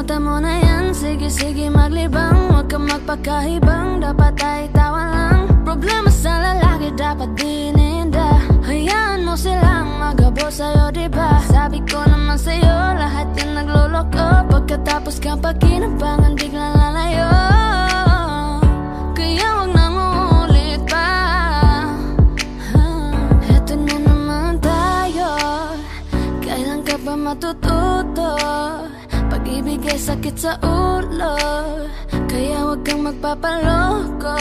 Kalimutan mo na yan. Sige, sige maglibang. Huwag ka magpakahibang. Dapat ay tawa lang. Problema sa lalaki Dapat dininda Hayaan mo silang magabo sa'yo, diba? Sabi ko naman sa'yo Lahat yan nagluloko Pagkatapos kang pakinabangan Biglang lalayo. Kaya wag nang uulit pa. Ah, Eto na naman tayo. Kailan ka ba matututo? Pag-ibig ay sakit sa ulo Kaya wag kang magpapaloko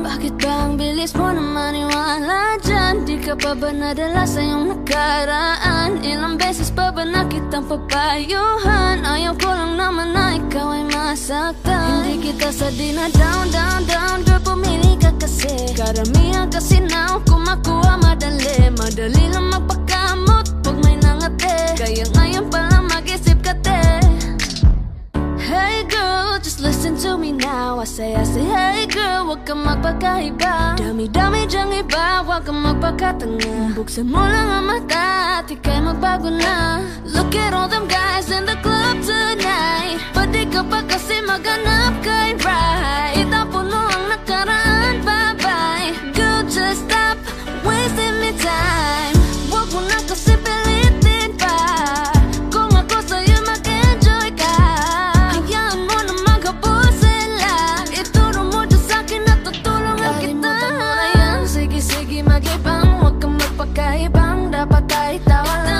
Bakit ba ang bilis mo na maniwala dyan? Di ka pa ba nadala sa iyong nakaraan? Ilang beses pa ba na kitang papayuhan? Ayaw ko lang naman na ikaw ay masaktan Hindi kita sa na down, down, down Girl, pumili ka kasi Karamihan kasi now kumakuha madali Madali lang magpakamot pag may nangate Kaya ngayon listen to me now I say, I say, hey girl, wag kang magpakaiba. Dami-dami dyang iba, wag kang magpakatanga. Buksan mo lang ang mata at ika'y magbago na. Look at all ang huwag kang magpakaibang dapat ay tawalan